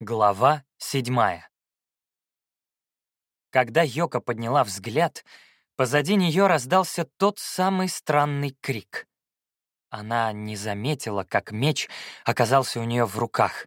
Глава седьмая. Когда Йока подняла взгляд, позади нее раздался тот самый странный крик. Она не заметила, как меч оказался у нее в руках.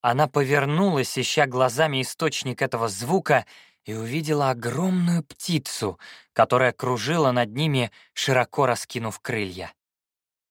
Она повернулась, ища глазами источник этого звука, и увидела огромную птицу, которая кружила над ними, широко раскинув крылья.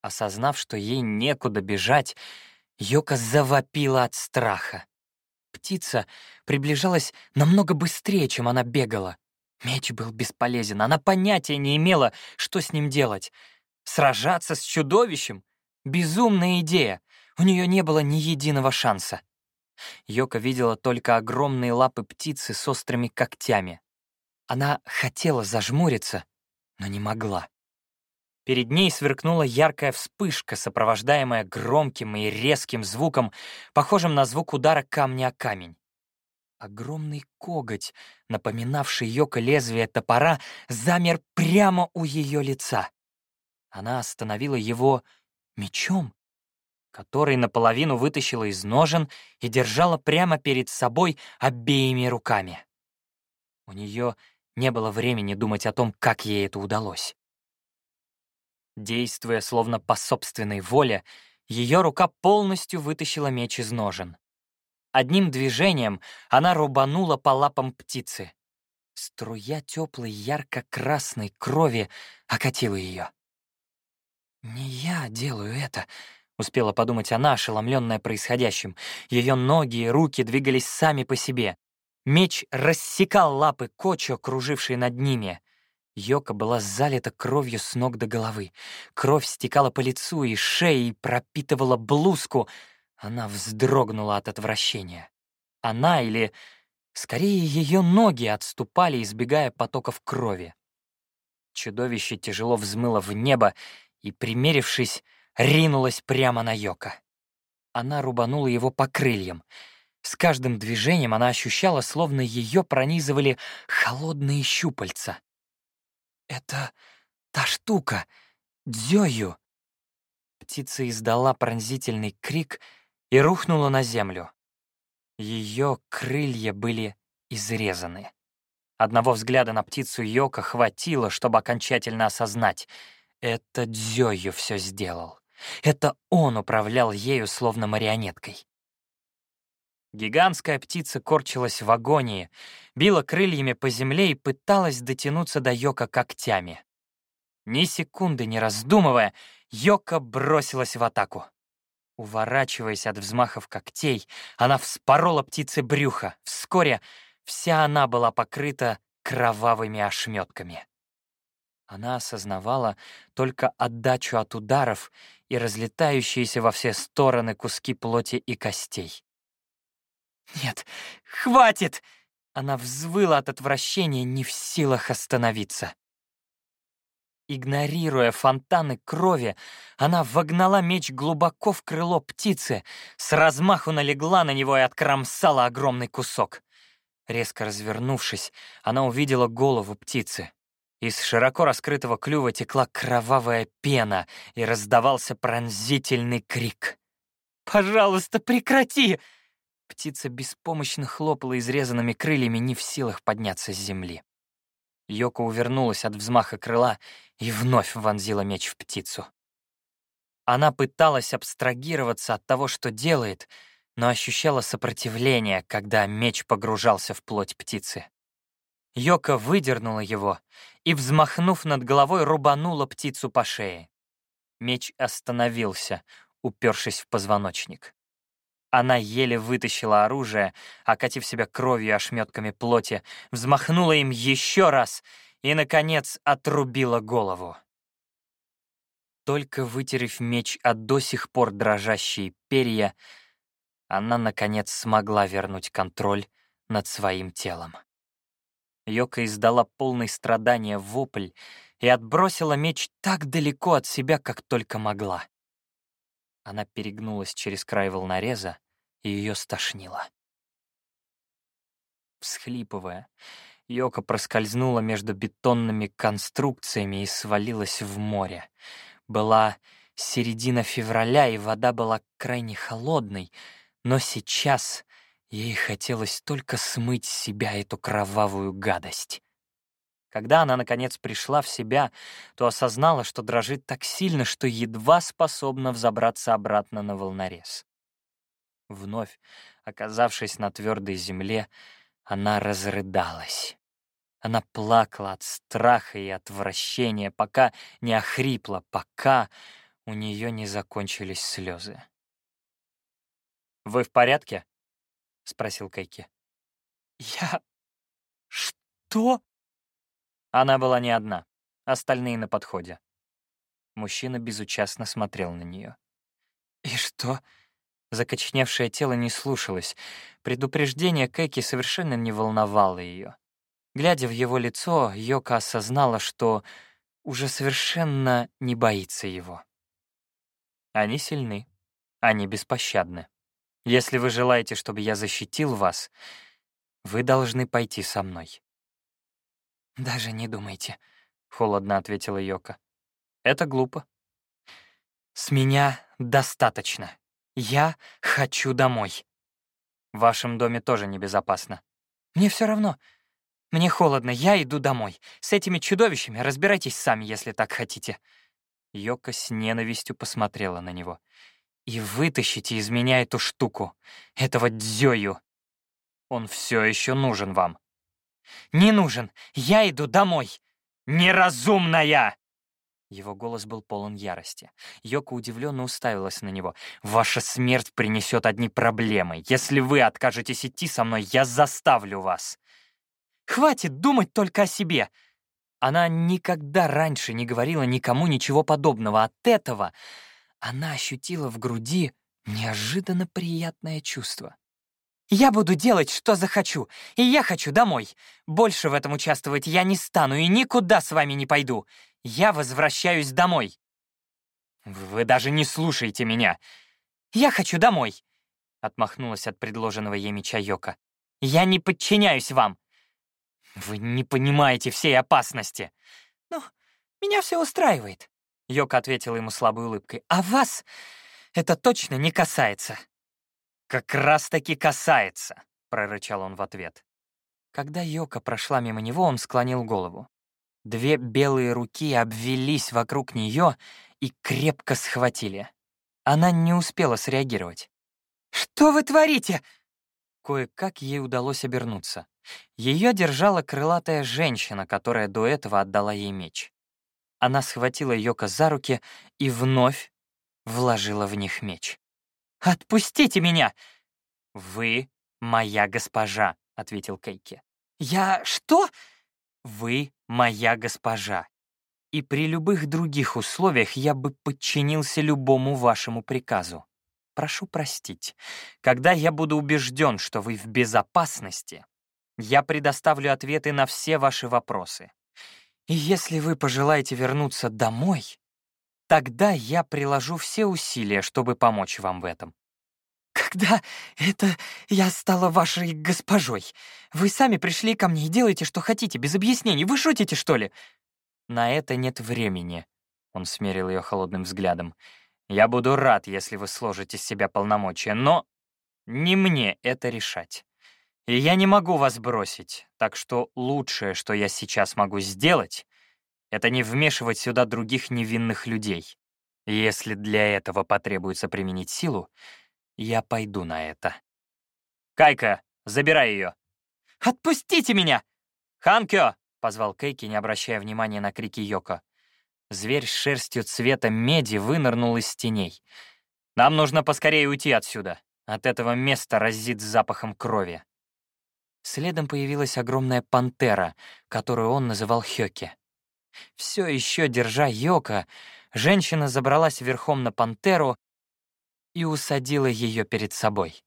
Осознав, что ей некуда бежать, Йока завопила от страха. Птица приближалась намного быстрее, чем она бегала. Меч был бесполезен, она понятия не имела, что с ним делать. Сражаться с чудовищем? Безумная идея. У нее не было ни единого шанса. Йока видела только огромные лапы птицы с острыми когтями. Она хотела зажмуриться, но не могла. Перед ней сверкнула яркая вспышка, сопровождаемая громким и резким звуком, похожим на звук удара камня о камень. Огромный коготь, напоминавший Йоко лезвие топора, замер прямо у ее лица. Она остановила его мечом, который наполовину вытащила из ножен и держала прямо перед собой обеими руками. У нее не было времени думать о том, как ей это удалось. Действуя словно по собственной воле, ее рука полностью вытащила меч из ножен. Одним движением она рубанула по лапам птицы. Струя теплой ярко-красной крови окатила ее. «Не я делаю это», — успела подумать она, ошеломленная происходящим. Ее ноги и руки двигались сами по себе. Меч рассекал лапы Кочо, кружившей над ними — Йока была залита кровью с ног до головы. Кровь стекала по лицу и шее и пропитывала блузку. Она вздрогнула от отвращения. Она или, скорее, ее ноги отступали, избегая потоков крови. Чудовище тяжело взмыло в небо и, примерившись, ринулось прямо на Йока. Она рубанула его по крыльям. С каждым движением она ощущала, словно ее пронизывали холодные щупальца. «Это та штука, дзёю!» Птица издала пронзительный крик и рухнула на землю. Ее крылья были изрезаны. Одного взгляда на птицу Йока хватило, чтобы окончательно осознать. Это Дзёю все сделал. Это он управлял ею словно марионеткой. Гигантская птица корчилась в агонии, била крыльями по земле и пыталась дотянуться до Йока когтями. Ни секунды не раздумывая, Йока бросилась в атаку. Уворачиваясь от взмахов когтей, она вспорола птице брюха. Вскоре вся она была покрыта кровавыми ошметками. Она осознавала только отдачу от ударов и разлетающиеся во все стороны куски плоти и костей. «Нет, хватит!» Она взвыла от отвращения, не в силах остановиться. Игнорируя фонтаны крови, она вогнала меч глубоко в крыло птицы, с размаху налегла на него и откромсала огромный кусок. Резко развернувшись, она увидела голову птицы. Из широко раскрытого клюва текла кровавая пена, и раздавался пронзительный крик. «Пожалуйста, прекрати!» Птица беспомощно хлопала изрезанными крыльями, не в силах подняться с земли. Йоко увернулась от взмаха крыла и вновь вонзила меч в птицу. Она пыталась абстрагироваться от того, что делает, но ощущала сопротивление, когда меч погружался в плоть птицы. Йока выдернула его и, взмахнув над головой, рубанула птицу по шее. Меч остановился, упершись в позвоночник. Она еле вытащила оружие, окатив себя кровью и ошметками плоти, взмахнула им еще раз и, наконец, отрубила голову. Только вытерев меч от до сих пор дрожащие перья, она, наконец, смогла вернуть контроль над своим телом. Йока издала полный страдания вопль и отбросила меч так далеко от себя, как только могла. Она перегнулась через край волнореза, и ее стошнило. Всхлипывая, Йока проскользнула между бетонными конструкциями и свалилась в море. Была середина февраля, и вода была крайне холодной, но сейчас Ей хотелось только смыть с себя эту кровавую гадость. Когда она, наконец, пришла в себя, то осознала, что дрожит так сильно, что едва способна взобраться обратно на волнорез. Вновь, оказавшись на твердой земле, она разрыдалась. Она плакала от страха и отвращения, пока не охрипла, пока у нее не закончились слезы. «Вы в порядке?» — спросил Кайки. «Я... что?» Она была не одна, остальные на подходе. Мужчина безучастно смотрел на нее. «И что?» Закоченевшее тело не слушалось. Предупреждение Кэки совершенно не волновало ее. Глядя в его лицо, Йока осознала, что уже совершенно не боится его. Они сильны, они беспощадны. Если вы желаете, чтобы я защитил вас, вы должны пойти со мной». «Даже не думайте», — холодно ответила Йока. «Это глупо. С меня достаточно. Я хочу домой». В вашем доме тоже небезопасно. Мне все равно. Мне холодно, я иду домой. С этими чудовищами разбирайтесь сами, если так хотите». Йока с ненавистью посмотрела на него и вытащите из меня эту штуку, этого дзёю. Он все еще нужен вам. Не нужен. Я иду домой. Неразумная! Его голос был полон ярости. Йока удивленно уставилась на него. «Ваша смерть принесет одни проблемы. Если вы откажетесь идти со мной, я заставлю вас». «Хватит думать только о себе!» Она никогда раньше не говорила никому ничего подобного. От этого она ощутила в груди неожиданно приятное чувство. «Я буду делать, что захочу, и я хочу домой. Больше в этом участвовать я не стану и никуда с вами не пойду. Я возвращаюсь домой». «Вы даже не слушаете меня». «Я хочу домой», — отмахнулась от предложенного меча Йока. «Я не подчиняюсь вам». «Вы не понимаете всей опасности». «Ну, меня все устраивает. Йока ответила ему слабой улыбкой. «А вас это точно не касается». «Как раз-таки касается», — прорычал он в ответ. Когда Йока прошла мимо него, он склонил голову. Две белые руки обвелись вокруг нее и крепко схватили. Она не успела среагировать. «Что вы творите?» Кое-как ей удалось обернуться. Ее держала крылатая женщина, которая до этого отдала ей меч. Она схватила Йока за руки и вновь вложила в них меч. «Отпустите меня!» «Вы моя госпожа», — ответил Кейки. «Я что?» «Вы моя госпожа. И при любых других условиях я бы подчинился любому вашему приказу. Прошу простить. Когда я буду убежден, что вы в безопасности, я предоставлю ответы на все ваши вопросы. И если вы пожелаете вернуться домой, тогда я приложу все усилия, чтобы помочь вам в этом. Когда это я стала вашей госпожой? Вы сами пришли ко мне и делаете, что хотите, без объяснений. Вы шутите, что ли? На это нет времени. Он смерил ее холодным взглядом. Я буду рад, если вы сложите с себя полномочия, но не мне это решать. И я не могу вас бросить, так что лучшее, что я сейчас могу сделать, это не вмешивать сюда других невинных людей. Если для этого потребуется применить силу, я пойду на это. «Кайка, забирай ее!» «Отпустите меня!» «Ханкё!» — позвал Кейки, не обращая внимания на крики Йоко. Зверь с шерстью цвета меди вынырнул из теней. «Нам нужно поскорее уйти отсюда. От этого места разит запахом крови». Следом появилась огромная пантера, которую он называл Хёки. Все еще держа Йока, женщина забралась верхом на пантеру и усадила ее перед собой.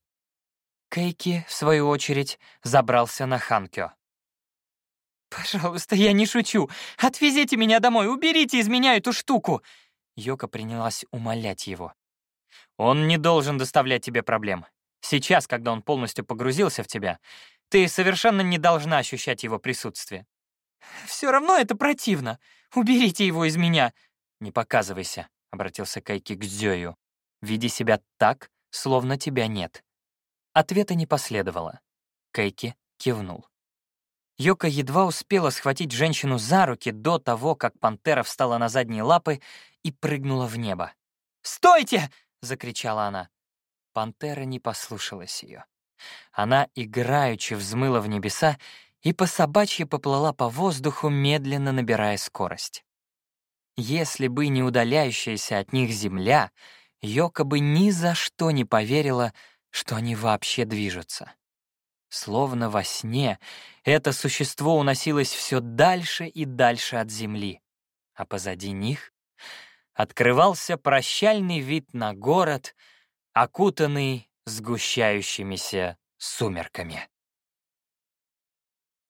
Кейки, в свою очередь, забрался на Ханкё. «Пожалуйста, я не шучу. Отвезите меня домой, уберите из меня эту штуку!» Йока принялась умолять его. «Он не должен доставлять тебе проблем. Сейчас, когда он полностью погрузился в тебя, ты совершенно не должна ощущать его присутствие. Все равно это противно. Уберите его из меня. Не показывайся, обратился Кайки к Зёю. Веди себя так, словно тебя нет. Ответа не последовало. Кейки кивнул. Йока едва успела схватить женщину за руки до того, как пантера встала на задние лапы и прыгнула в небо. «Стойте!» — закричала она. Пантера не послушалась ее. Она играючи взмыла в небеса и по собачьи поплыла по воздуху, медленно набирая скорость. Если бы не удаляющаяся от них земля, Йока бы ни за что не поверила, что они вообще движутся. Словно во сне, это существо уносилось все дальше и дальше от земли, а позади них открывался прощальный вид на город, окутанный сгущающимися сумерками.